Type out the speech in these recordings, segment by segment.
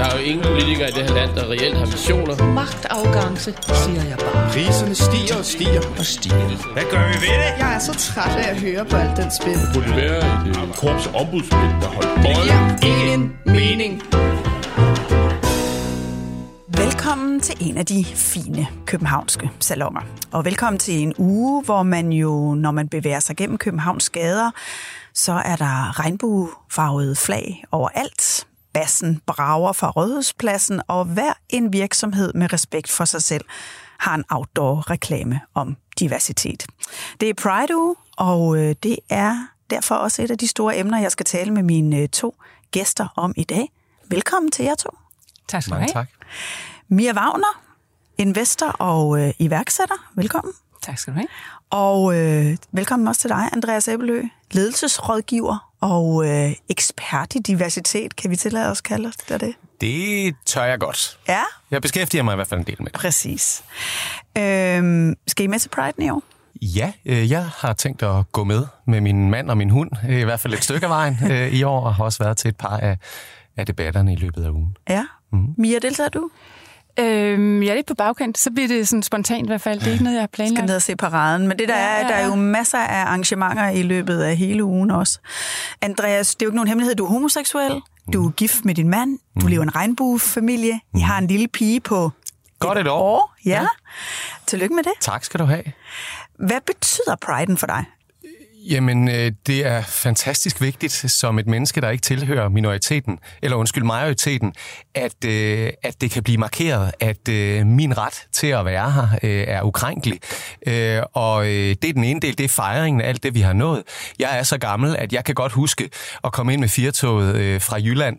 Der er jo ingen politikere i det her land, der reelt har missioner. Magtafgangse, siger jeg bare. Priserne stiger og stiger og stiger. Hvad gør vi ved det? Jeg er så træt af at høre på alt den spil. Det burde være et uh, korps ombudsmænd, der holdt Det giver ingen mening. Velkommen til en af de fine københavnske salonger. Og velkommen til en uge, hvor man jo, når man bevæger sig gennem Københavns gader, så er der regnbuefarvede flag overalt. Bassen brager fra Rådhuspladsen, og hver en virksomhed med respekt for sig selv har en outdoor-reklame om diversitet. Det er Pride Uge, og øh, det er derfor også et af de store emner, jeg skal tale med mine øh, to gæster om i dag. Velkommen til jer to. Tak skal du have. tak. Mia Wagner, investor og øh, iværksætter. Velkommen. Tak skal du have. Og øh, velkommen også til dig, Andreas Æbelø, ledelsesrådgiver og øh, ekspert i diversitet. Kan vi tillade os kalde os det? det? Det tør jeg godt. Ja, Jeg beskæftiger mig i hvert fald en del med det. præcis. Øhm, skal I med til Pride i år? Ja, øh, jeg har tænkt at gå med med min mand og min hund, øh, i hvert fald et stykke af vejen øh, i år, og har også været til et par af, af debatterne i løbet af ugen. Ja. Mm. Mia, deltager du? Øhm, jeg er lidt på bagkant, så bliver det sådan spontant i hvert fald. Det er ikke noget, jeg har skal planlagt. ned og se paraden. Men det der Ja, er, ja, der er ja. jo masser af arrangementer i løbet af hele ugen også. Andreas, det er jo ikke nogen hemmelighed, du er homoseksuel, du er gift med din mand, du lever i en regnbuefamilie, I har en lille pige på Godt et år. år. Ja. Ja. ja. Tillykke med det. Tak skal du have. Hvad betyder priden for dig? Jamen, øh, det er fantastisk vigtigt som et menneske, der ikke tilhører minoriteten, eller undskyld, majoriteten, at, øh, at det kan blive markeret, at øh, min ret til at være her er ukrænkelig. Og det er den ene del, det er fejringen af alt det, vi har nået. Jeg er så gammel, at jeg kan godt huske at komme ind med firtoget fra Jylland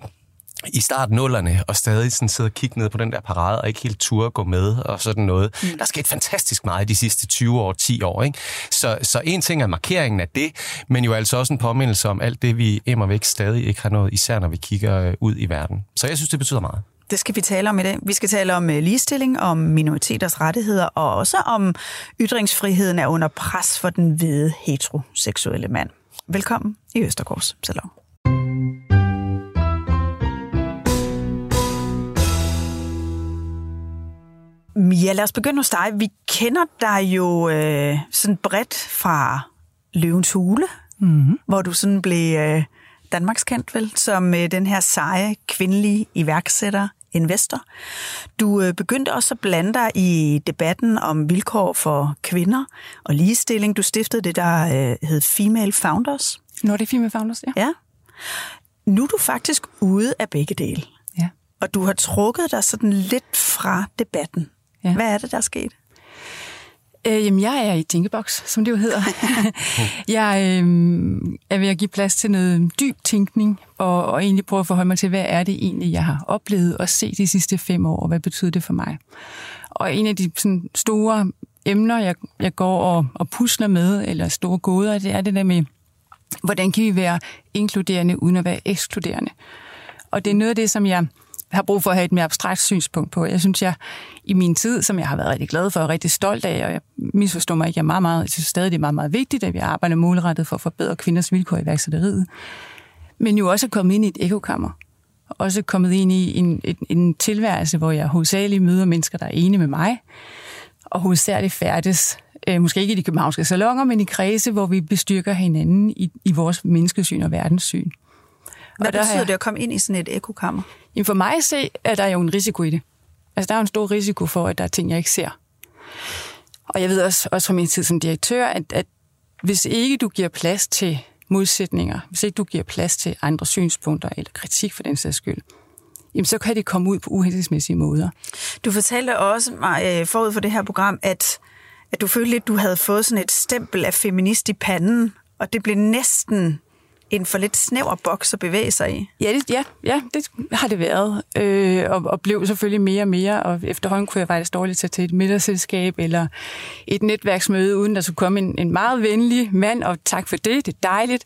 i starten nullerne, og stadig sådan sidde og kigge ned på den der parade, og ikke helt turde gå med, og sådan noget. Mm. Der er sket fantastisk meget de sidste 20 år, 10 år, ikke? Så, så en ting er markeringen af det, men jo altså også en påmindelse om alt det, vi emmer væk stadig ikke har nået, især når vi kigger øh, ud i verden. Så jeg synes, det betyder meget. Det skal vi tale om i dag. Vi skal tale om øh, ligestilling, om minoriteters rettigheder, og også om ytringsfriheden er under pres for den hvide heteroseksuelle mand. Velkommen i Østergaards Salon. Mia, lad os begynde hos dig. Vi kender dig jo øh, sådan bredt fra Løvens Hule, mm-hmm. hvor du sådan blev øh, Danmarks kendt vel, som øh, den her seje, kvindelige iværksætter, investor. Du øh, begyndte også at blande dig i debatten om vilkår for kvinder og ligestilling. Du stiftede det, der øh, hed Female Founders. Nordic Female Founders, ja. Ja. Nu er du faktisk ude af begge dele. ja. Og du har trukket dig sådan lidt fra debatten. Ja. Hvad er det, der er sket? Øh, jamen, jeg er i tænkeboks, som det jo hedder. jeg øh, er ved at give plads til noget dyb tænkning, og, og egentlig prøve at forholde mig til, hvad er det egentlig, jeg har oplevet og set de sidste fem år, og hvad betyder det for mig? Og en af de sådan, store emner, jeg, jeg går og, og pusler med, eller store gåder, det er det der med, hvordan kan vi være inkluderende uden at være ekskluderende? Og det er noget af det, som jeg har brug for at have et mere abstrakt synspunkt på. Jeg synes, jeg i min tid, som jeg har været rigtig glad for og rigtig stolt af, og jeg misforstår mig ikke, jeg er meget, meget, jeg synes stadig, det er meget, meget vigtigt, at vi arbejder målrettet for at forbedre kvinders vilkår i værksætteriet. Men jo også er kommet ind i et ekokammer. Også kommet ind i en, en, en tilværelse, hvor jeg hovedsageligt møder mennesker, der er enige med mig, og hovedsageligt færdes, øh, måske ikke i de københavnske salonger, men i kredse, hvor vi bestyrker hinanden i, i vores menneskesyn og verdenssyn. Hvad Og betyder jeg- det at komme ind i sådan et ekokammer? Jamen for mig at se, er der jo en risiko i det. Altså, der er jo en stor risiko for, at der er ting, jeg ikke ser. Og jeg ved også, også fra min tid som direktør, at, at hvis ikke du giver plads til modsætninger, hvis ikke du giver plads til andre synspunkter eller kritik for den sags skyld, jamen så kan det komme ud på uhensigtsmæssige måder. Du fortalte også mig øh, forud for det her program, at, at du følte lidt, du havde fået sådan et stempel af feminist i panden, og det blev næsten en for lidt snæver boks at bevæge sig i? Ja, det, ja, ja, det har det været, øh, og, og blev selvfølgelig mere og mere, og efterhånden kunne jeg faktisk dårligt tage til et middagsselskab eller et netværksmøde, uden der skulle komme en, en meget venlig mand, og tak for det, det er dejligt,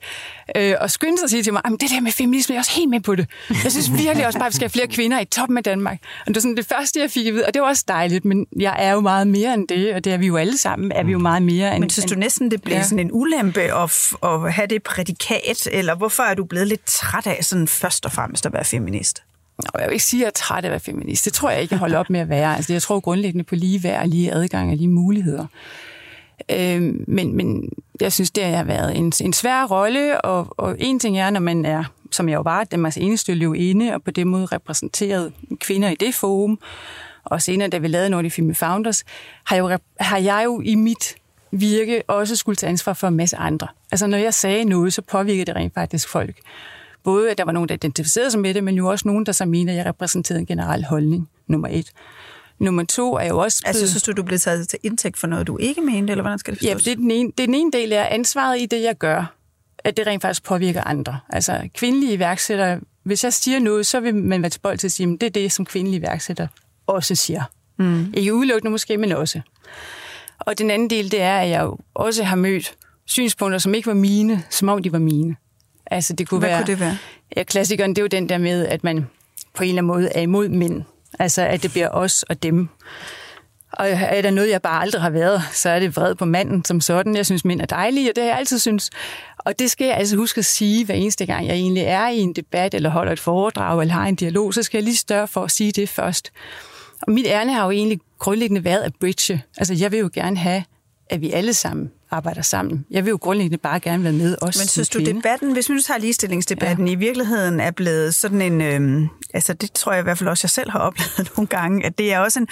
øh, og skynde sig at sige til mig, det der med feminisme, jeg er også helt med på det. Jeg synes virkelig også bare, at vi skal have flere kvinder i toppen af Danmark. Og det var sådan det første, jeg fik at vide, og det var også dejligt, men jeg er jo meget mere end det, og det er vi jo alle sammen, er vi jo meget mere end... Men synes du næsten, det bliver ja. sådan en ulempe at, at have det prædikat, eller hvorfor er du blevet lidt træt af sådan først og fremmest at være feminist? Nå, jeg vil ikke sige, at jeg er træt af at være feminist. Det tror jeg ikke, jeg holder op med at være. Altså, jeg tror grundlæggende på lige værd, lige adgang og lige muligheder. Øh, men, men jeg synes, det har været en, en svær rolle, og, og en ting er, når man er, som jeg jo var, Danmarks eneste løvinde, og på den måde repræsenteret kvinder i det forum, og senere, da vi lavede Nordic Film Founders, har, jo, har jeg jo i mit virke også skulle tage ansvar for en masse andre. Altså når jeg sagde noget, så påvirkede det rent faktisk folk. Både at der var nogen, der identificerede sig med det, men jo også nogen, der så mente, at jeg repræsenterede en generel holdning, nummer et. Nummer to er jo også... Altså, synes du, du blev taget til indtægt for noget, du ikke mente, eller hvordan skal det forstås? Ja, det er, den ene, det er den ene del af ansvaret i det, jeg gør, at det rent faktisk påvirker andre. Altså, kvindelige iværksættere, hvis jeg siger noget, så vil man være tilbøjelig til at sige, at det er det, som kvindelige iværksættere også siger. Mm. Ikke udelukkende måske, men også. Og den anden del, det er, at jeg jo også har mødt synspunkter, som ikke var mine, som om de var mine. Altså, det kunne Hvad være, kunne det være? Ja, klassikeren, det er jo den der med, at man på en eller anden måde er imod mænd. Altså, at det bliver os og dem. Og er der noget, jeg bare aldrig har været, så er det vred på manden som sådan. Jeg synes, mænd er dejlige, og det har jeg altid synes. Og det skal jeg altså huske at sige, hver eneste gang jeg egentlig er i en debat, eller holder et foredrag, eller har en dialog, så skal jeg lige større for at sige det først. Og mit ærne har jo egentlig grundlæggende været at bridge. Altså, jeg vil jo gerne have, at vi alle sammen arbejder sammen. Jeg vil jo grundlæggende bare gerne være med også Men synes du, kvinde. debatten, hvis vi nu tager ligestillingsdebatten, ja. i virkeligheden er blevet sådan en, øh, altså det tror jeg i hvert fald også, jeg selv har oplevet nogle gange, at det er også en,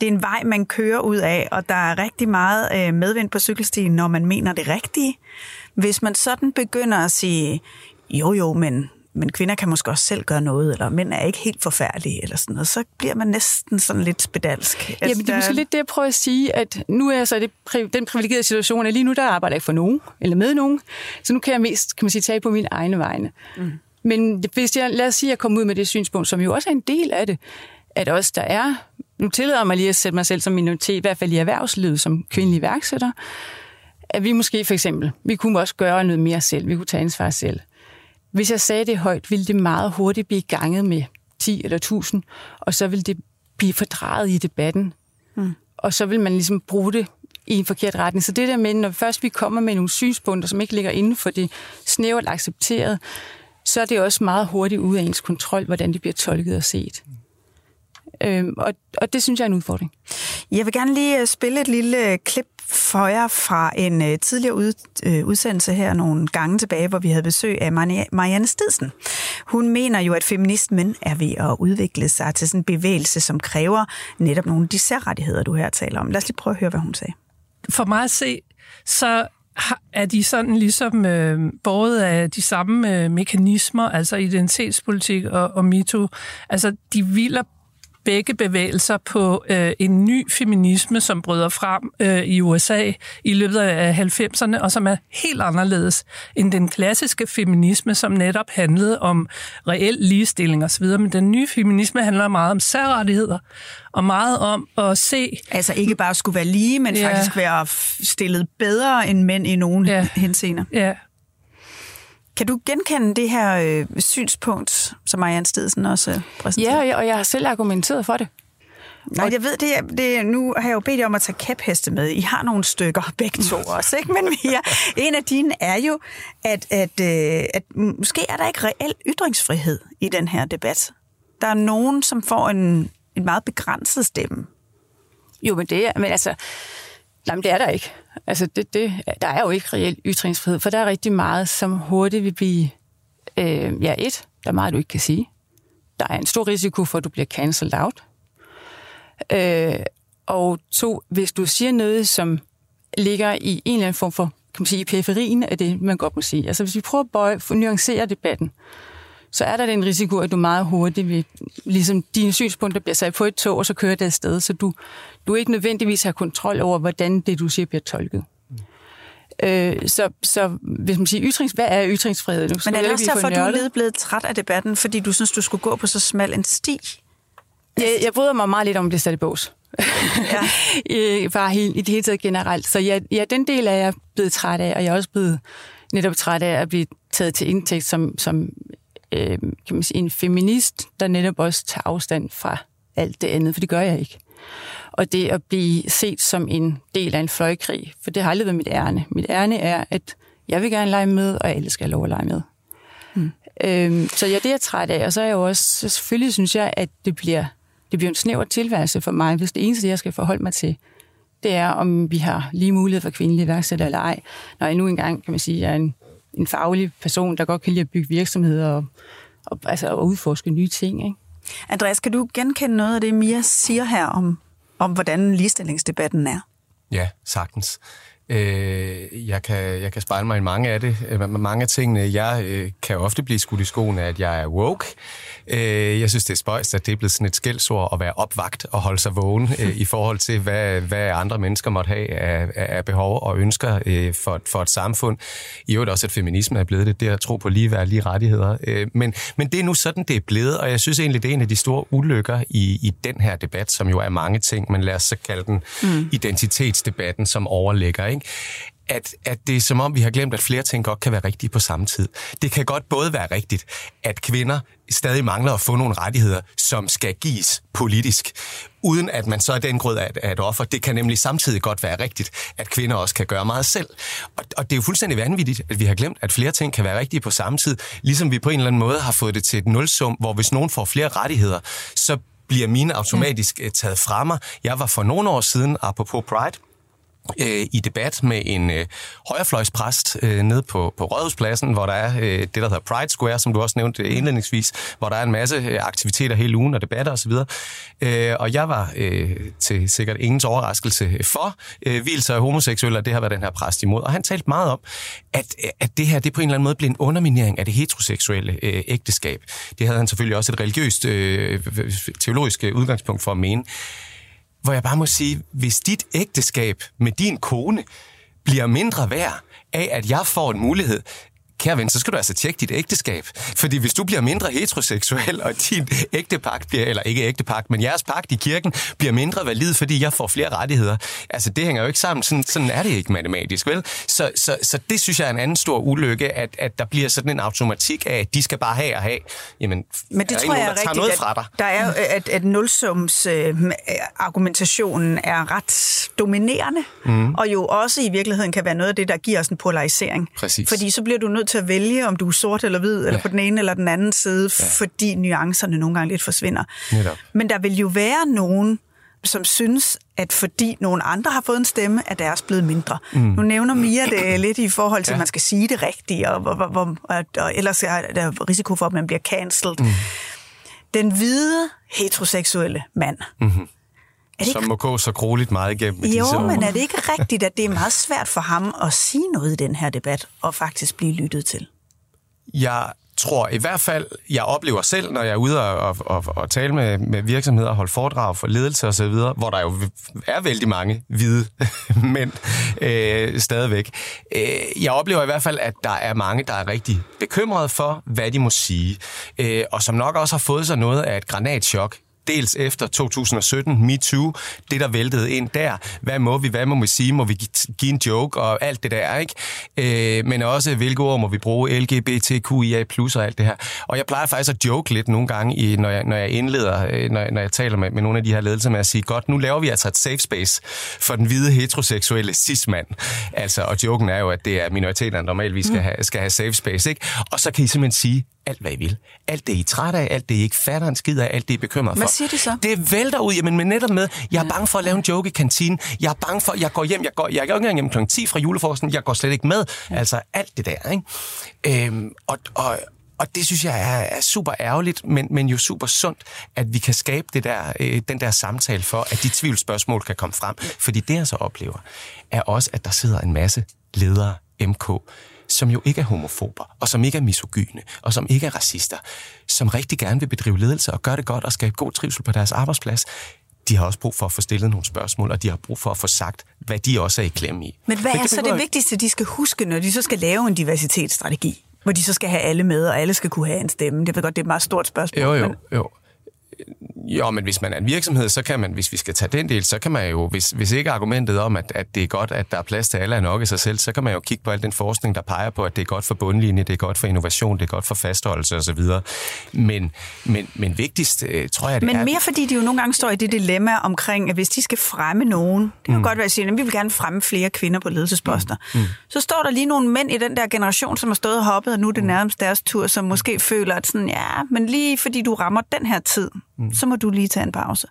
det er en vej, man kører ud af, og der er rigtig meget øh, medvind på cykelstien, når man mener det rigtige. Hvis man sådan begynder at sige, jo jo, men men kvinder kan måske også selv gøre noget, eller mænd er ikke helt forfærdelige, eller sådan noget, så bliver man næsten sådan lidt spedalsk. Altså, Jamen, det er måske lidt det, jeg prøver at sige, at nu er jeg så i det, den privilegerede situation, at lige nu der arbejder jeg for nogen, eller med nogen, så nu kan jeg mest, kan man sige, tage på mine egne vegne. Mm. Men hvis jeg, lad os sige, at jeg kommer ud med det synspunkt, som jo også er en del af det, at også der er, nu tillader mig lige at sætte mig selv som minoritet, i hvert fald i erhvervslivet som kvindelig iværksætter, at vi måske for eksempel, vi kunne også gøre noget mere selv, vi kunne tage ansvar selv. Hvis jeg sagde det højt, ville det meget hurtigt blive ganget med 10 eller 1000, og så ville det blive fordrejet i debatten. Mm. Og så vil man ligesom bruge det i en forkert retning. Så det der med, når først vi kommer med nogle synspunkter, som ikke ligger inden for det snævert accepteret, så er det også meget hurtigt ud af ens kontrol, hvordan det bliver tolket og set. Øhm, og, og det synes jeg er en udfordring. Jeg vil gerne lige øh, spille et lille øh, klip for jer fra en øh, tidligere ud, øh, udsendelse her nogle gange tilbage, hvor vi havde besøg af Marianne Stidsen. Hun mener jo, at feminismen er ved at udvikle sig til sådan en bevægelse, som kræver netop nogle af de særrettigheder, du her taler om. Lad os lige prøve at høre, hvad hun sagde. For mig at se, så er de sådan ligesom øh, både af de samme øh, mekanismer, altså identitetspolitik og, og mito, Altså, de hviler begge bevægelser på øh, en ny feminisme, som bryder frem øh, i USA i løbet af 90'erne, og som er helt anderledes end den klassiske feminisme, som netop handlede om reel ligestilling osv. Men den nye feminisme handler meget om særrettigheder, og meget om at se... Altså ikke bare skulle være lige, men ja. faktisk være stillet bedre end mænd i nogle ja. henseender. Ja, kan du genkende det her øh, synspunkt, som Marianne Stedsen også øh, præsenterer? Ja, og jeg har selv argumenteret for det. Nej, jeg ved, det, det, nu har jeg jo bedt jer om at tage kæpheste med. I har nogle stykker, begge to også, ikke? Men er, en af dine er jo, at, at, øh, at måske er der ikke reel ytringsfrihed i den her debat. Der er nogen, som får en, en meget begrænset stemme. Jo, men det er, men altså, jamen, det er der ikke. Altså, det, det, der er jo ikke reelt ytringsfrihed, for der er rigtig meget, som hurtigt vil blive... Øh, ja, et, der er meget, du ikke kan sige. Der er en stor risiko for, at du bliver cancelled out. Øh, og to, hvis du siger noget, som ligger i en eller anden form for, kan man sige, i periferien af det, man godt må sige. Altså, hvis vi prøver at bøje, for nuancere debatten, så er der den risiko, at du meget hurtigt vil, ligesom dine synspunkter bliver sat på et tog, og så kører det afsted, så du, du ikke nødvendigvis har kontrol over, hvordan det, du siger, bliver tolket. Øh, så, så hvis man siger ytrings, hvad er ytringsfrihed? Nu Men er det også derfor, du er lidt blevet træt af debatten, fordi du synes, du skulle gå på så smal en sti? Jeg, jeg bryder mig meget lidt om, at det sat i bås. Ja. Øh, Bare helt, i det hele taget generelt. Så ja, ja, den del er jeg blevet træt af, og jeg er også blevet netop træt af at blive taget til indtægt som, som øh, kan man sige, en feminist, der netop også tager afstand fra alt det andet, for det gør jeg ikke. Og det at blive set som en del af en fløjkrig, for det har aldrig været mit ærne. Mit ærne er, at jeg vil gerne lege med, og alle skal have lov at lege med. Mm. Øhm, så ja, det er jeg træt af, og så er jeg jo også, selvfølgelig synes jeg, at det bliver, det bliver en snæver tilværelse for mig, hvis det eneste, jeg skal forholde mig til, det er, om vi har lige mulighed for kvindelige iværksættere eller ej. Når jeg nu engang, kan man sige, er en, en faglig person, der godt kan lide at bygge virksomheder og, og, altså, og udforske nye ting. Ikke? Andreas, kan du genkende noget af det, Mia siger her om, om hvordan ligestillingsdebatten er? Ja, sagtens. Øh, jeg, kan, jeg kan spejle mig i mange af det. Øh, Mange af tingene, jeg øh, kan ofte blive skudt i skoene, at jeg er woke. Øh, jeg synes, det er spøjst, at det er blevet sådan et skældsord at være opvagt og holde sig vågen øh, i forhold til, hvad, hvad andre mennesker måtte have af, af behov og ønsker øh, for, for et samfund. I øvrigt også, at feminisme er blevet det, det at tro på ligeværd lige rettigheder. Øh, men, men det er nu sådan, det er blevet, og jeg synes egentlig, det er en af de store ulykker i, i den her debat, som jo er mange ting, men lad os så kalde den mm. identitetsdebatten, som overligger. Ikke? At, at det er som om, vi har glemt, at flere ting godt kan være rigtige på samme tid. Det kan godt både være rigtigt, at kvinder stadig mangler at få nogle rettigheder, som skal gives politisk, uden at man så er den grød af, af et offer. Det kan nemlig samtidig godt være rigtigt, at kvinder også kan gøre meget selv. Og, og det er jo fuldstændig vanvittigt, at vi har glemt, at flere ting kan være rigtige på samme tid, ligesom vi på en eller anden måde har fået det til et nulsum, hvor hvis nogen får flere rettigheder, så bliver mine automatisk mm. taget fra mig. Jeg var for nogle år siden, apropos Pride, øh, i debat med en øh, højrefløjspræst øh, nede på, på Rådhuspladsen, hvor der er øh, det, der hedder Pride Square, som du også nævnte øh, indledningsvis, hvor der er en masse øh, aktiviteter hele ugen og debatter osv. Øh, og jeg var øh, til sikkert ingens overraskelse for øh, hvilser af homoseksuelle, og det har været den her præst imod. Og han talte meget om, at, øh, at det her det på en eller anden måde blev en underminering af det heteroseksuelle øh, ægteskab. Det havde han selvfølgelig også et religiøst, øh, teologisk udgangspunkt for at mene hvor jeg bare må sige, hvis dit ægteskab med din kone bliver mindre værd af, at jeg får en mulighed, kære ven, så skal du altså tjekke dit ægteskab. Fordi hvis du bliver mindre heteroseksuel, og din ægtepagt bliver, eller ikke ægtepagt, men jeres pagt i kirken bliver mindre valid, fordi jeg får flere rettigheder. Altså, det hænger jo ikke sammen. Sådan, sådan er det ikke matematisk, vel? Så, så, så det synes jeg er en anden stor ulykke, at, at der bliver sådan en automatik af, at de skal bare have og have. Jamen, Men det er tror jeg nogen, der er rigtigt, noget at fra dig? der er, at, at nulsums øh, argumentationen er ret dominerende, mm. og jo også i virkeligheden kan være noget af det, der giver os en polarisering. Præcis. Fordi så bliver du nødt til at vælge, om du er sort eller hvid, eller Ja. på den ene eller den anden side, ja. fordi nuancerne nogle gange lidt forsvinder. Netop. Men der vil jo være nogen, som synes, at fordi nogle andre har fået en stemme, er deres blevet mindre. Mm. Nu nævner Mia det lidt i forhold til, at Ja. man skal sige det rigtige, og, hvor, hvor, og, og ellers er der risiko for, at man bliver cancelled. Mm. Den hvide heteroseksuelle mand. Mm-hmm. Det Som ikke, må gå så grueligt meget igennem med disse jo, år. men er det ikke rigtigt, at det er meget svært for ham at sige noget i den her debat, og faktisk blive lyttet til? Jeg tror i hvert fald, jeg oplever selv, når jeg er ude og, og, og, tale med, med virksomheder og holde foredrag for ledelse videre, hvor der jo er vældig mange hvide mænd øh, stadigvæk. Øh, jeg oplever i hvert fald, at der er mange, der er rigtig bekymrede for, hvad de må sige, øh, og som nok også har fået sig noget af et granatschok dels efter 2017, MeToo, det der væltede ind der. Hvad må vi, hvad må vi sige, må vi gi- give en joke og alt det der, ikke? Øh, men også, hvilke ord må vi bruge, LGBTQIA+, og alt det her. Og jeg plejer faktisk at joke lidt nogle gange, i, når, jeg, når jeg indleder, øh, når, jeg- når jeg taler med, med nogle af de her ledelser med at sige, godt, nu laver vi altså et safe space for den hvide heteroseksuelle cis-mand. Altså, og joken er jo, at det er minoriteterne, der normalvis skal have, skal have safe space, ikke? Og så kan I simpelthen sige, alt hvad I vil. Alt det, I er træt af, alt det, I ikke fatter en skid af, alt det, I er bekymret for. Siger de så? Det vælter ud, jamen, men netop med, jeg er bange for at lave en joke i kantinen. Jeg er bange for, jeg går hjem, jeg går, jeg er ikke engang hjem kl. 10 fra julefrokosten, jeg går slet ikke med. Altså alt det der, ikke? Øhm, og, og, og det synes jeg er, er super ærgerligt, men, men jo super sundt, at vi kan skabe det der, øh, den der samtale for, at de tvivlsspørgsmål kan komme frem. Fordi det, jeg så oplever, er også, at der sidder en masse ledere, MK, som jo ikke er homofober, og som ikke er misogyne, og som ikke er racister, som rigtig gerne vil bedrive ledelse og gøre det godt og skabe god trivsel på deres arbejdsplads, de har også brug for at få stillet nogle spørgsmål, og de har brug for at få sagt, hvad de også er i klemme i. Men hvad er så det vigtigste, de skal huske, når de så skal lave en diversitetsstrategi? Hvor de så skal have alle med, og alle skal kunne have en stemme. Det ved godt, det er et meget stort spørgsmål. Jo, jo, Men, jo. Jo, men hvis man er en virksomhed, så kan man, hvis vi skal tage den del, så kan man jo, hvis, hvis ikke argumentet om, at, at det er godt, at der er plads til alle er nok i sig selv, så kan man jo kigge på al den forskning, der peger på, at det er godt for bundlinje, det er godt for innovation, det er godt for fastholdelse osv. Men, men, men vigtigst, øh, tror jeg, det men er... mere fordi de jo nogle gange står i det dilemma omkring, at hvis de skal fremme nogen, det kan mm. godt være, at sige, at vi vil gerne fremme flere kvinder på ledelsesposter. Mm. Mm. Så står der lige nogle mænd i den der generation, som har stået og hoppet, og nu er det nærmest deres tur, som måske føler, at sådan, ja, men lige fordi du rammer den her tid, mm. så må du lige tage en pause.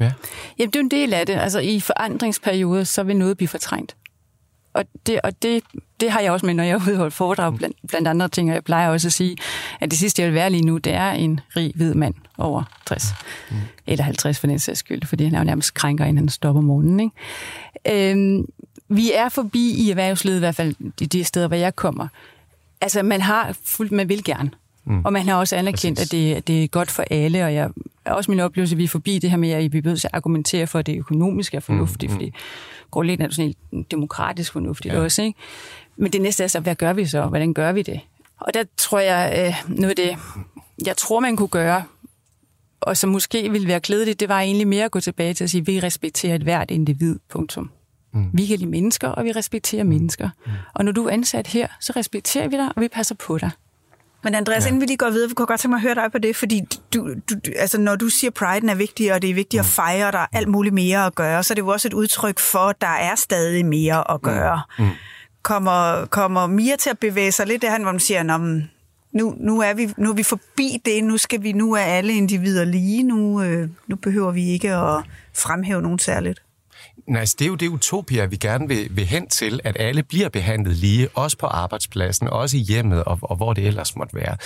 Ja. Jamen, det er jo en del af det. Altså, i forandringsperioder, så vil noget blive fortrængt. Og det, og det, det har jeg også med, når jeg er ude og foredrag, blandt, blandt andre ting, og jeg plejer også at sige, at det sidste, jeg vil være lige nu, det er en rig hvid mand over 60. Mm. Eller 50 for den sags skyld, fordi han er jo nærmest krænker, inden han stopper morgenen. Ikke? Øhm, vi er forbi i erhvervslivet, i hvert fald de, de steder, hvor jeg kommer. Altså, man har fuldt, man vil gerne. Mm. Og man har også anerkendt, Præcis. at det, at det er godt for alle, og jeg er også min oplevelse, at vi er forbi det her med, at vi bliver nødt til at argumentere for, at det økonomisk er fornuftigt, mm. fordi grundlæggende er det sådan helt demokratisk fornuftigt ja. også. Ikke? Men det næste er så, hvad gør vi så? Hvordan gør vi det? Og der tror jeg, øh, noget af det, jeg tror, man kunne gøre, og som måske ville være klædeligt, det var egentlig mere at gå tilbage til at sige, at vi respekterer et hvert individ, punktum. Mm. Vi kan lide mennesker, og vi respekterer mennesker. Mm. Og når du er ansat her, så respekterer vi dig, og vi passer på dig. Men Andreas, ja. inden vi lige går videre, vi kunne godt tænke mig at høre dig på det, fordi du, du, altså, når du siger, at priden er vigtig, og det er vigtigt at fejre, og der er alt muligt mere at gøre, så er det jo også et udtryk for, at der er stadig mere at gøre. Mm. Kommer, kommer Mia til at bevæge sig lidt derhen, hvor man siger, "Nå, men nu, nu, er vi, nu er vi forbi det, nu skal vi, nu er alle individer lige, nu, øh, nu behøver vi ikke at fremhæve nogen særligt. Nej, altså, det er jo det utopia, vi gerne vil, vil hen til, at alle bliver behandlet lige, også på arbejdspladsen, også i hjemmet, og, og hvor det ellers måtte være.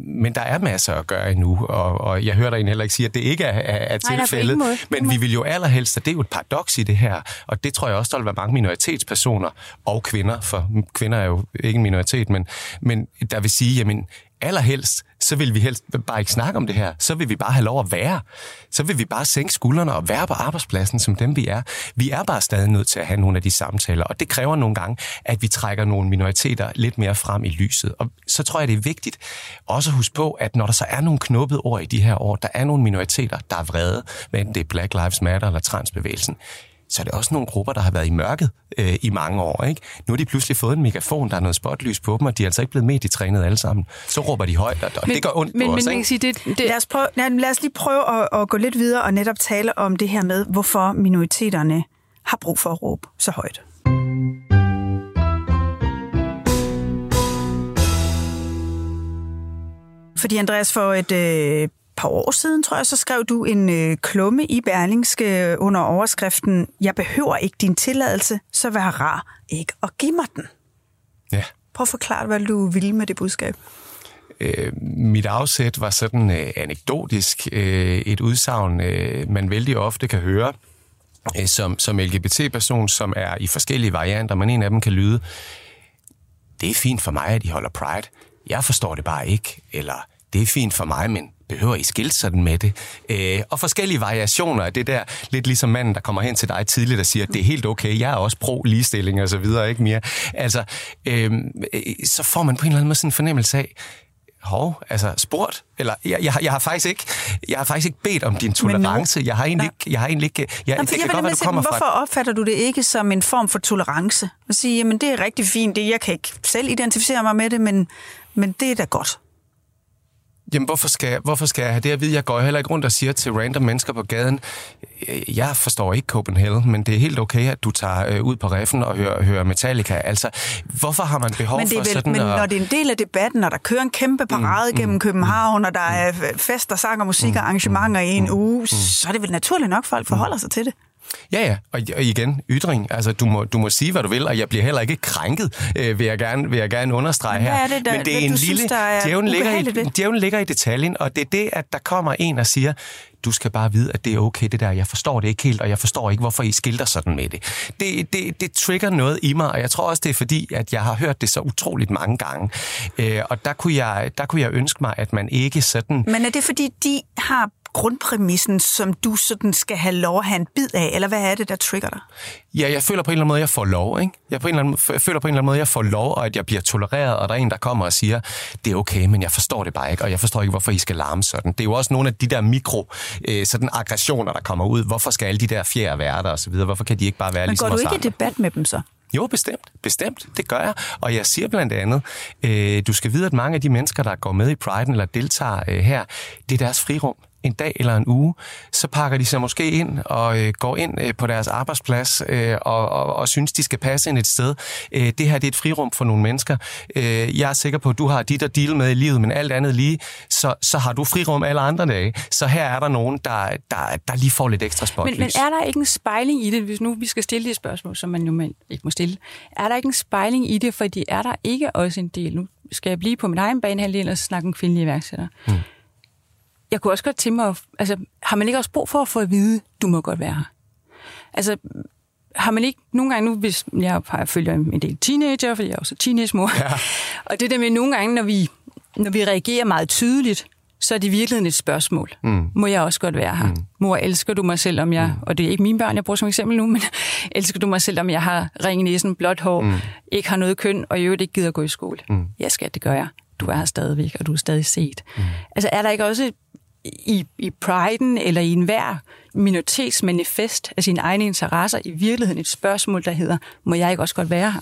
Men der er masser at gøre endnu, og, og jeg hører dig heller ikke sige, at det ikke er, er, er Nej, nej, tilfældet. ingen måde. Men vi vil jo allerhelst, og det er jo et paradoks i det her, og det tror jeg også, der vil være mange minoritetspersoner og kvinder, for kvinder er jo ikke en minoritet, men, men der vil sige, jamen allerhelst, så vil vi helst bare ikke snakke om det her. Så vil vi bare have lov at være. Så vil vi bare sænke skuldrene og være på arbejdspladsen, som dem vi er. Vi er bare stadig nødt til at have nogle af de samtaler, og det kræver nogle gange, at vi trækker nogle minoriteter lidt mere frem i lyset. Og så tror jeg, det er vigtigt også at huske på, at når der så er nogle knuppede ord i de her år, der er nogle minoriteter, der er vrede, hvad enten det er Black Lives Matter eller transbevægelsen, så er det også nogle grupper, der har været i mørket øh, i mange år. Ikke? Nu har de pludselig fået en megafon, der er noget spotlys på dem, og de er altså ikke blevet medietrænet alle sammen. Så råber de højt, og, og det gør ondt men, på men os. man ikke? sige, det, det, Lad os, prøve, lad os lige prøve at, at gå lidt videre og netop tale om det her med, hvorfor minoriteterne har brug for at råbe så højt. Fordi Andreas, for et øh, par år siden, tror jeg, så skrev du en øh, klumme i Berlingske under overskriften Jeg behøver ikke din tilladelse, så vær rar ikke at give mig den. Ja. Prøv at forklare, hvad du ville med det budskab. Øh, mit afsæt var sådan øh, anekdotisk. Øh, et udsagn, øh, man vældig ofte kan høre øh, som, som LGBT-person, som er i forskellige varianter, men en af dem kan lyde, det er fint for mig, at I holder Pride. Jeg forstår det bare ikke. Eller, det er fint for mig, men behøver I skilte sådan med det? Øh, og forskellige variationer af det der, lidt ligesom manden, der kommer hen til dig tidligt og siger, at det er helt okay, jeg er også pro-ligestilling og så videre, ikke mere? Altså, øh, øh, så får man på en eller anden måde sådan en fornemmelse af, hov, altså spurgt, eller jeg, jeg, har- jeg har faktisk ikke, jeg har faktisk ikke bedt om din tolerance. Jeg har egentlig ikke, jeg har egentlig ikke, jeg, Nå, det kan jeg vil godt være, du kommer sige, fra Hvorfor opfatter du det ikke som en form for tolerance? At sige, jamen det er rigtig fint, det, jeg kan ikke selv identificere mig med det, men, men det er da godt. Jamen, hvorfor skal, jeg, hvorfor skal jeg have det at vide? Jeg går heller ikke rundt og siger til random mennesker på gaden, øh, jeg forstår ikke Copenhagen, men det er helt okay, at du tager øh, ud på reffen og hører, hører Metallica. Altså, hvorfor har man behov Men, det for er vel, sådan men at... når det er en del af debatten, når der kører en kæmpe parade mm, gennem København, og der er fest og sang og musik og arrangementer i en uge, så er det vel naturligt nok, at folk forholder sig til det. Ja, ja, og, og igen, ytring. Altså, du må, du må sige, hvad du vil, og jeg bliver heller ikke krænket, øh, vil, jeg gerne, vil jeg gerne understrege Men her. er det, der- Men det er en lille... synes, er djævlen, ligger i, djævlen ligger i detaljen, og det er det, at der kommer en og siger, du skal bare vide, at det er okay, det der. Jeg forstår det ikke helt, og jeg forstår ikke, hvorfor I skilter sådan med det. Det, det, det trigger noget i mig, og jeg tror også, det er fordi, at jeg har hørt det så utroligt mange gange. Øh, og der kunne, jeg, der kunne jeg ønske mig, at man ikke sådan... Men er det fordi, de har grundpræmissen, som du sådan skal have lov at have en bid af, eller hvad er det, der trigger dig? Ja, jeg føler på en eller anden måde, at jeg får lov. Ikke? Jeg, på en eller anden, jeg føler på en eller anden måde, at jeg får lov, og at jeg bliver tolereret, og der er en, der kommer og siger, det er okay, men jeg forstår det bare ikke, og jeg forstår ikke, hvorfor I skal larme sådan. Det er jo også nogle af de der mikro øh, sådan aggressioner, der kommer ud. Hvorfor skal alle de der fjerde være der, og så videre? Hvorfor kan de ikke bare være men ligesom går du ikke i andre? debat med dem så? Jo, bestemt. Bestemt. Det gør jeg. Og jeg siger blandt andet, øh, du skal vide, at mange af de mennesker, der går med i Pride eller deltager øh, her, det er deres frirum en dag eller en uge, så pakker de sig måske ind og øh, går ind øh, på deres arbejdsplads øh, og, og, og synes, de skal passe ind et sted. Øh, det her det er et frirum for nogle mennesker. Øh, jeg er sikker på, at du har dit at deal med i livet, men alt andet lige, så, så har du frirum alle andre dage. Så her er der nogen, der, der, der lige får lidt ekstra spotlys. Men, men er der ikke en spejling i det, hvis nu vi skal stille de spørgsmål, som man jo ikke må stille? Er der ikke en spejling i det, fordi er der ikke også en del? Nu skal jeg blive på min egen banehalvdel og snakke om kvindelige iværksættere. Hmm jeg kunne også godt tænke mig, altså, har man ikke også brug for at få at vide, du må godt være her? Altså, har man ikke nogle gange nu, hvis jeg følger en del teenager, fordi jeg er også teenage-mor, ja. og det der med nogle gange, når vi, når vi reagerer meget tydeligt, så er det i virkeligheden et spørgsmål. Mm. Må jeg også godt være her? Mm. Mor, elsker du mig selv, om jeg, mm. og det er ikke mine børn, jeg bruger som eksempel nu, men elsker du mig selv, om jeg har ring i næsen, blåt hår, mm. ikke har noget køn, og i øvrigt ikke gider gå i skole? Mm. Ja, skat, det gør jeg. Du er her stadigvæk, og du er stadig set. Mm. Altså, er der ikke også i, i priden eller i enhver minoritetsmanifest af sine egne interesser i virkeligheden et spørgsmål, der hedder, må jeg ikke også godt være her?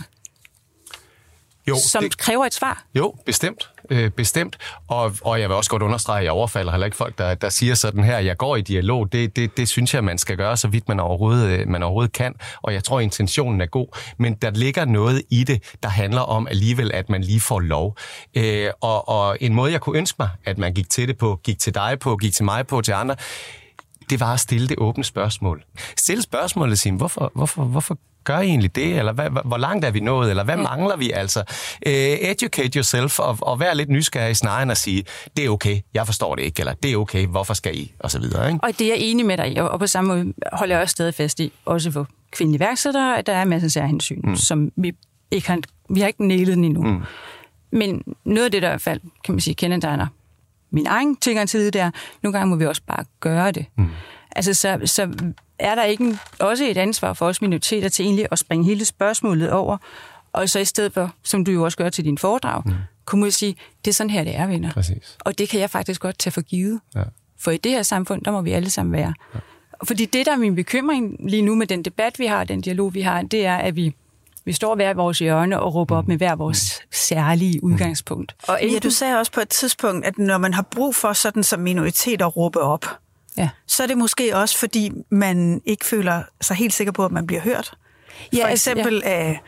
Jo, som det, kræver et svar. Jo, bestemt. Øh, bestemt. Og, og jeg vil også godt understrege, at jeg overfalder heller ikke folk, der, der siger sådan her, jeg går i dialog. Det, det, det synes jeg, man skal gøre, så vidt man overhovedet, øh, man overhovedet kan. Og jeg tror, intentionen er god. Men der ligger noget i det, der handler om alligevel, at man lige får lov. Øh, og, og en måde, jeg kunne ønske mig, at man gik til det på, gik til dig på, gik til mig på, til andre, det var at stille det åbne spørgsmål. Stille spørgsmålet og sige, hvorfor, hvorfor, hvorfor gør I egentlig det? Eller hvad, hvor langt er vi nået? Eller hvad mangler vi altså? Uh, educate yourself og, og vær lidt nysgerrig snarere end at sige, det er okay, jeg forstår det ikke, eller det er okay, hvorfor skal I? Og så videre, ikke? Og det er jeg enig med dig i, og på samme måde holder jeg også stadig fast i, også for kvindelige værksættere, at der er masser af særhensyn, mm. som vi ikke har, vi har ikke nælet den endnu. Mm. Men noget af det, der i hvert fald, kan man sige, kendetegner min egen tilgang til det der, nogle gange må vi også bare gøre det. Mm. Altså, så, så er der ikke en, også et ansvar for os minoriteter til egentlig at springe hele spørgsmålet over, og så i stedet for, som du jo også gør til din foredrag, mm. kunne man sige, det er sådan her, det er, venner. Præcis. Og det kan jeg faktisk godt tage for givet. Ja. For i det her samfund, der må vi alle sammen være. Ja. Fordi det, der er min bekymring lige nu med den debat, vi har, den dialog, vi har, det er, at vi vi står hver vores hjørne og råber op med hver vores særlige udgangspunkt. Og ja, du sagde også på et tidspunkt, at når man har brug for sådan som minoritet at råbe op, ja. så er det måske også, fordi man ikke føler sig helt sikker på, at man bliver hørt. Ja, For eksempel ja. af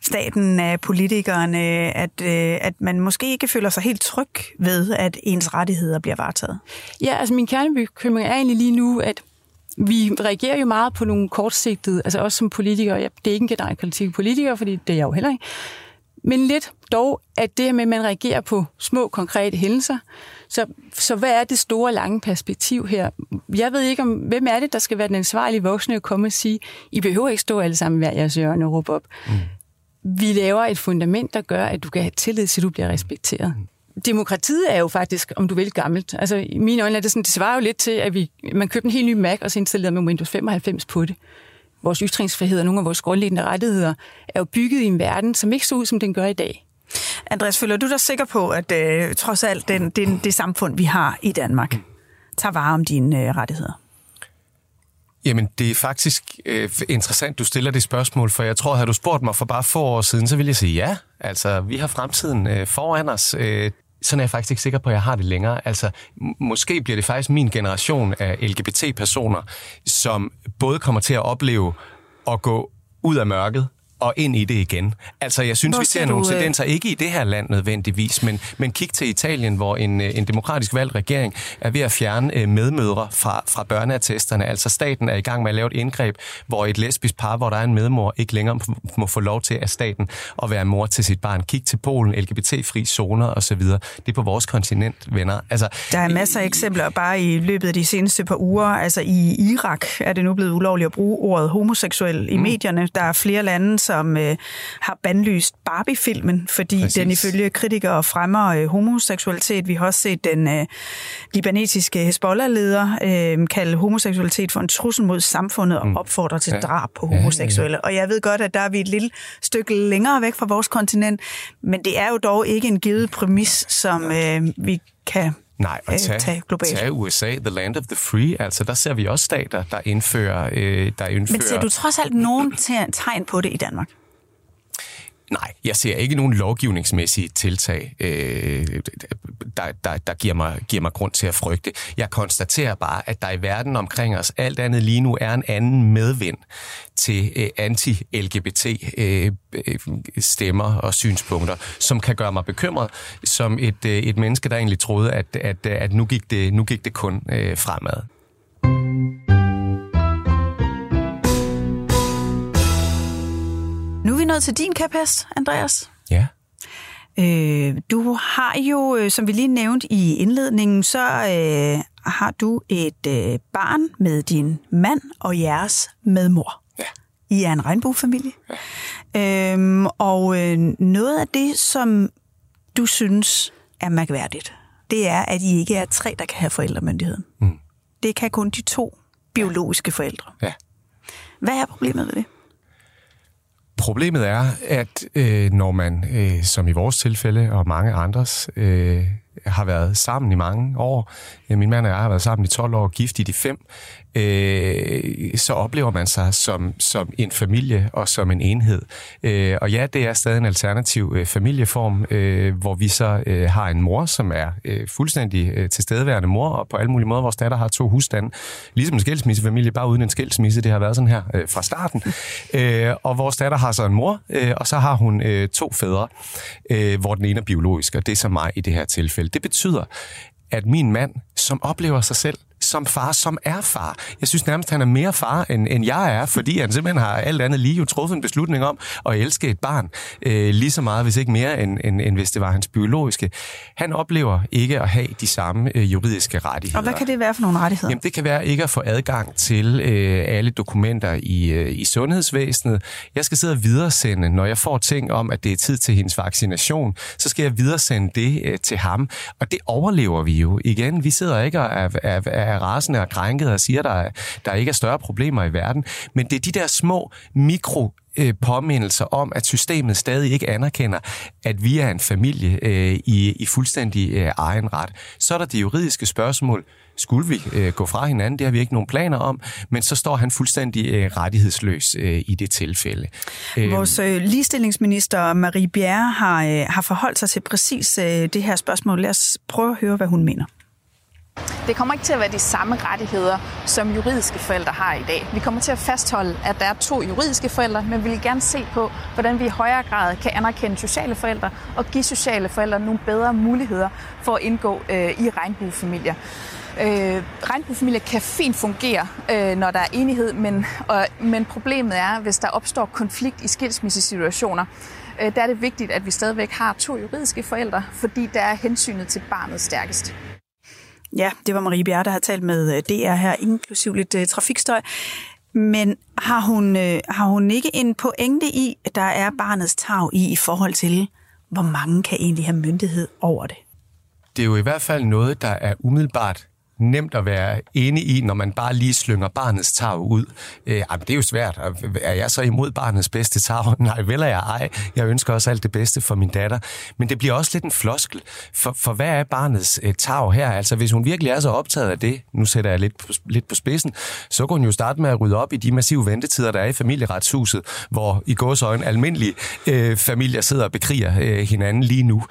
staten, af politikerne, at, øh, at man måske ikke føler sig helt tryg ved, at ens rettigheder bliver varetaget. Ja, altså min kernebekymring er egentlig lige nu, at vi reagerer jo meget på nogle kortsigtede, altså også som politikere, ja, det er ikke en generel kritik politikere, fordi det er jeg jo heller ikke, men lidt dog, at det her med, at man reagerer på små, konkrete hændelser. Så, så hvad er det store, lange perspektiv her? Jeg ved ikke, om hvem er det, der skal være den ansvarlige voksne at komme og sige, I behøver ikke stå alle sammen hver jeres hjørne og råbe op. Mm. Vi laver et fundament, der gør, at du kan have tillid til, at du bliver respekteret. Mm demokratiet er jo faktisk, om du vil, gammelt. Altså, i mine øjne er det sådan, det svarer jo lidt til, at vi, man købte en helt ny Mac, og så installerede man Windows 95 på det. Vores ytringsfrihed og nogle af vores grundlæggende rettigheder er jo bygget i en verden, som ikke så ud, som den gør i dag. Andreas, føler du dig sikker på, at øh, trods alt den, det, det samfund, vi har i Danmark, tager vare om dine øh, rettigheder? Jamen, det er faktisk øh, interessant, du stiller det spørgsmål, for jeg tror, havde du spurgt mig for bare få år siden, så ville jeg sige ja. Altså, vi har fremtiden øh, foran os. Øh, sådan er jeg faktisk ikke sikker på, at jeg har det længere. Altså, måske bliver det faktisk min generation af LGBT-personer, som både kommer til at opleve at gå ud af mørket, og ind i det igen. Altså, jeg synes, Hvor vi ser du, nogle øh, tendenser, ikke i det her land nødvendigvis, men, men kig til Italien, hvor en, øh, en demokratisk valgt regering er ved at fjerne øh, medmødre fra, fra børneattesterne. Altså, staten er i gang med at lave et indgreb, hvor et lesbisk par, hvor der er en medmor, ikke længere må få lov til af staten at være mor til sit barn. Kig til Polen, LGBT-fri zoner osv. Det er på vores kontinent, venner. Altså, der er masser af eksempler bare i løbet af de seneste par uger. Altså, i Irak er det nu blevet ulovligt at bruge ordet homoseksuel i mm. medierne. Der er flere lande, som øh, har bandlyst Barbie-filmen, fordi Præcis. den ifølge kritikere fremmer øh, homoseksualitet. Vi har også set den øh, libanesiske Hezbollah-leder øh, kalde homoseksualitet for en trussel mod samfundet og opfordre til Ja. drab på Ja, ja, ja. homoseksuelle. Og jeg ved godt, at der er vi et lille stykke længere væk fra vores kontinent, men det er jo dog ikke en givet præmis, som øh, vi kan Nej, og tag, tage globalt. tag USA, the land of the free, altså der ser vi også stater, der indfører... Øh, der indfører Men ser du trods alt nogen te- tegn på det i Danmark? Nej, jeg ser ikke nogen lovgivningsmæssige tiltag, øh, der, der, der giver, mig, giver mig grund til at frygte. Jeg konstaterer bare, at der i verden omkring os alt andet lige nu er en anden medvind til øh, anti-LGBT-stemmer øh, og synspunkter, som kan gøre mig bekymret som et, øh, et menneske, der egentlig troede, at, at, at nu, gik det, nu gik det kun øh, fremad. Nået til din kæphest, Andreas. Ja. Øh, du har jo, øh, som vi lige nævnte i indledningen, så øh, har du et øh, barn med din mand og jeres medmor. Ja. I er en regnbuefamilie. Ja. Øhm, og øh, noget af det, som du synes er mærkværdigt, det er, at I ikke er tre, der kan have forældremyndigheden. Mm. Det kan kun de to biologiske forældre. Ja. Hvad er problemet ved det? Problemet er, at øh, når man, øh, som i vores tilfælde og mange andres, øh, har været sammen i mange år, øh, min mand og jeg har været sammen i 12 år, gift i de fem, øh, så oplever man sig som, som en familie og som en enhed. Øh, og ja, det er stadig en alternativ øh, familieform, øh, hvor vi så øh, har en mor, som er øh, fuldstændig øh, tilstedeværende mor, og på alle mulige måder, vores datter har to husstande, ligesom en skilsmissefamilie, bare uden en skilsmisse, det har været sådan her øh, fra starten. Øh, og vores datter har så en mor, øh, og så har hun øh, to fædre, øh, hvor den ene er biologisk, og det er så mig i det her tilfælde. Det betyder, at min mand, som oplever sig selv som far, som er far. Jeg synes nærmest, han er mere far, end, end jeg er, fordi han simpelthen har alt andet lige jo truffet en beslutning om at elske et barn øh, lige så meget, hvis ikke mere, end, end, end hvis det var hans biologiske. Han oplever ikke at have de samme øh, juridiske rettigheder. Og hvad kan det være for nogle rettigheder? Jamen, det kan være ikke at få adgang til øh, alle dokumenter i, øh, i sundhedsvæsenet. Jeg skal sidde og videresende, når jeg får ting om, at det er tid til hendes vaccination, så skal jeg videresende det øh, til ham. Og det overlever vi jo. Igen, vi sidder ikke og er, er, er rasende og krænket og siger, at der, er- der ikke er større problemer i verden. Men det er de der små mikro øh, påmindelser om, at systemet stadig ikke anerkender, at vi er en familie øh, i, i fuldstændig øh, egen ret. Så er der det juridiske spørgsmål. Skulle vi øh, gå fra hinanden? Det har vi ikke nogen planer om, men så står han fuldstændig øh, rettighedsløs øh, i det tilfælde. Øh, Vores øh, ligestillingsminister Marie Bjerre har, øh, har forholdt sig til præcis øh, det her spørgsmål. Lad os prøve at høre, hvad hun mener. Det kommer ikke til at være de samme rettigheder, som juridiske forældre har i dag. Vi kommer til at fastholde, at der er to juridiske forældre, men vi vil gerne se på, hvordan vi i højere grad kan anerkende sociale forældre og give sociale forældre nogle bedre muligheder for at indgå øh, i regnbuefamilier. Øh, regnbuefamilier kan fint fungere, øh, når der er enighed, men, og, men problemet er, hvis der opstår konflikt i skilsmissesituationer, øh, der er det vigtigt, at vi stadigvæk har to juridiske forældre, fordi der er hensynet til barnet stærkest. Ja, det var Marie Bjerre, der har talt med øh, DR her, inklusiv lidt uh, trafikstøj. Men har hun, uh, har hun ikke en pointe i, at der er barnets tag i, i forhold til, hvor mange kan egentlig have myndighed over det? det er jo i hvert fald noget, der er umiddelbart nemt at være enig i, når man bare lige slynger barnets tag ud. Øh, jamen, det er jo svært. Er jeg så imod barnets bedste tag? Nej, vel er jeg ej. Jeg ønsker også alt det bedste for min datter. Men det bliver også lidt en floskel. For, for hvad er barnets øh, tag her? Altså, hvis hun virkelig er så optaget af det, nu sætter jeg lidt på, lidt på spidsen, så kunne hun jo starte med at rydde op i de massive ventetider, der er i familieretshuset, hvor i gåsøjne almindelige øh, familier sidder og bekriger øh, hinanden lige nu.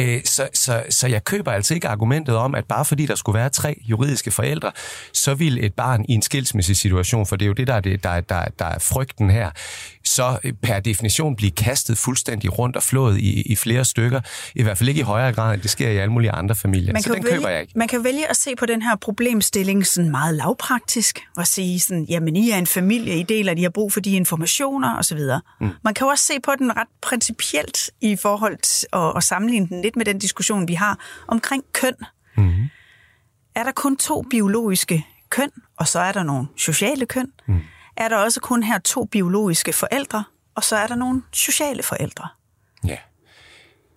Øh, så, så, så jeg køber altså ikke argumentet om, at bare fordi der skulle være tre juridiske forældre, så vil et barn i en skilsmissesituation, for det er jo det, der er, det, der, er- der, er- der er frygten her, så øh, per definition blive kastet fuldstændig rundt og flået i, i flere stykker. I hvert fald ikke i højere grad, end det sker i alle mulige andre familier. så jo den vælge, køber jeg ikke. man kan vælge at se på den her problemstilling sådan meget lavpraktisk, og sige sådan, jamen I er en familie, I deler, de har brug for de informationer osv. Mm. Man kan jo også se på den ret principielt i forhold til at, at sammenligne den lidt med den diskussion, vi har omkring køn. Mm. Er der kun to biologiske køn, og så er der nogle sociale køn? Mm. Er der også kun her to biologiske forældre, og så er der nogle sociale forældre. Ja.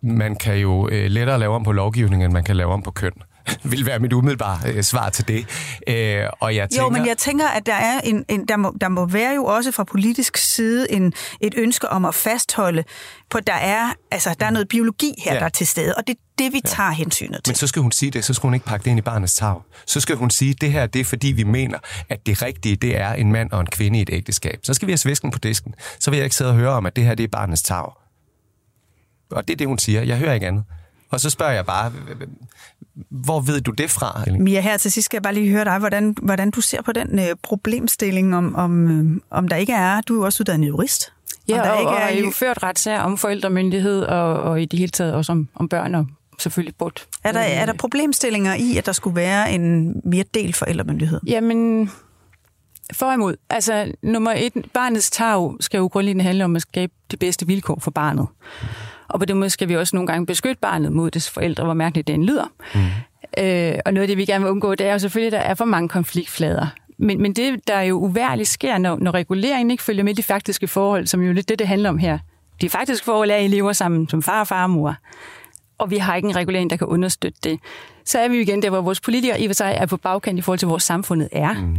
Man kan jo øh, lettere lave om på lovgivningen, end man kan lave om på køn vil være mit umiddelbare øh, svar til det. Øh, og jeg tænker, jo, men jeg tænker, at der, er en, en, der, må, der må være jo også fra politisk side en, et ønske om at fastholde på, der er, altså, der er noget biologi her, ja. der er til stede, og det er det, vi ja. tager hensynet til. Men så skal hun sige det, så skal hun ikke pakke det ind i barnets tag. Så skal hun sige, at det her det er, fordi vi mener, at det rigtige, det er en mand og en kvinde i et ægteskab. Så skal vi have svisken på disken. Så vil jeg ikke sidde og høre om, at det her det er barnets tag. Og det er det, hun siger. Jeg hører ikke andet. Og så spørger jeg bare, hvor ved du det fra? Mia, her til sidst skal jeg bare lige høre dig, hvordan, hvordan du ser på den øh, problemstilling, om, om, øh, om der ikke er, du er også uddannet jurist. Ja, der og, ikke og er, er jo ført retssager om forældremyndighed, og, og i det hele taget også om, om børn og selvfølgelig bort. Er der, er der problemstillinger i, at der skulle være en mere del forældremyndighed? Jamen, for imod. Altså, nummer et, barnets tag skal jo grundlæggende handle om at skabe de bedste vilkår for barnet. Og på den måde skal vi også nogle gange beskytte barnet mod dets forældre, hvor mærkeligt den lyder. Mm. Øh, og noget af det, vi gerne vil undgå, det er jo selvfølgelig, at der er for mange konfliktflader. Men, men det, der jo uværligt sker, når, når reguleringen ikke følger med de faktiske forhold, som jo lidt det, det handler om her. De faktiske forhold er, at I lever sammen som far og far og mor. Og vi har ikke en regulering, der kan understøtte det. Så er vi jo igen der, hvor vores politikere i og for sig er på bagkant i forhold til, hvor samfundet er. Mm.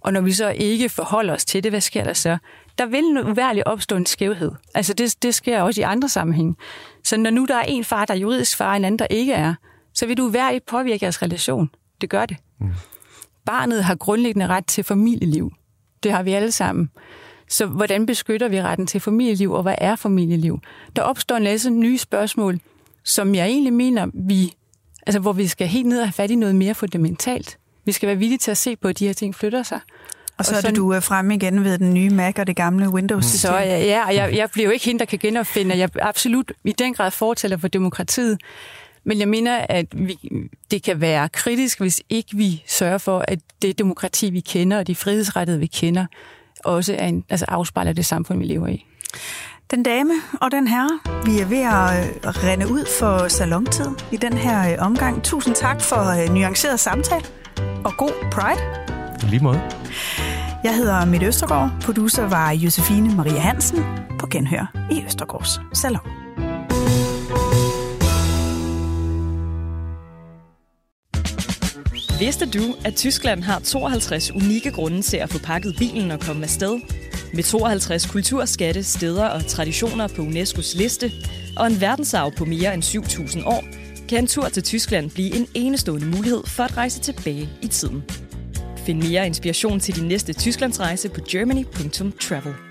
Og når vi så ikke forholder os til det, hvad sker der så? Der vil uværligt opstå en skævhed. Altså det, det sker også i andre sammenhæng. Så når nu der er en far, der er juridisk far, og en anden, der ikke er, så vil du uværligt påvirke jeres relation. Det gør det. Mm. Barnet har grundlæggende ret til familieliv. Det har vi alle sammen. Så hvordan beskytter vi retten til familieliv, og hvad er familieliv? Der opstår en masse nye spørgsmål, som jeg egentlig mener, vi, altså hvor vi skal helt ned og have fat i noget mere fundamentalt. Vi skal være villige til at se på, at de her ting flytter sig. Og så og er det, du er fremme igen ved den nye Mac og det gamle Windows. Så ja, ja og jeg, jeg bliver jo ikke hende, der kan genopfinde. Jeg er absolut i den grad fortæller for demokratiet. Men jeg mener, at vi, det kan være kritisk, hvis ikke vi sørger for, at det demokrati, vi kender, og de frihedsrettigheder, vi kender, også er en, altså afspejler det samfund, vi lever i. Den dame og den herre, vi er ved at øh, rende ud for salontid i den her øh, omgang. Tusind tak for øh, nuanceret samtale og god Pride. I lige måde. Jeg hedder Mette Østergaard. Producer var Josefine Maria Hansen på Genhør i Østergaards Salon. Vidste du, at Tyskland har 52 unikke grunde til at få pakket bilen og komme afsted? Med 52 kulturskatte, steder og traditioner på UNESCO's liste, og en verdensarv på mere end 7.000 år, kan en tur til Tyskland blive en enestående mulighed for at rejse tilbage i tiden. Find mere inspiration til din næste Tysklandsrejse på germany.travel.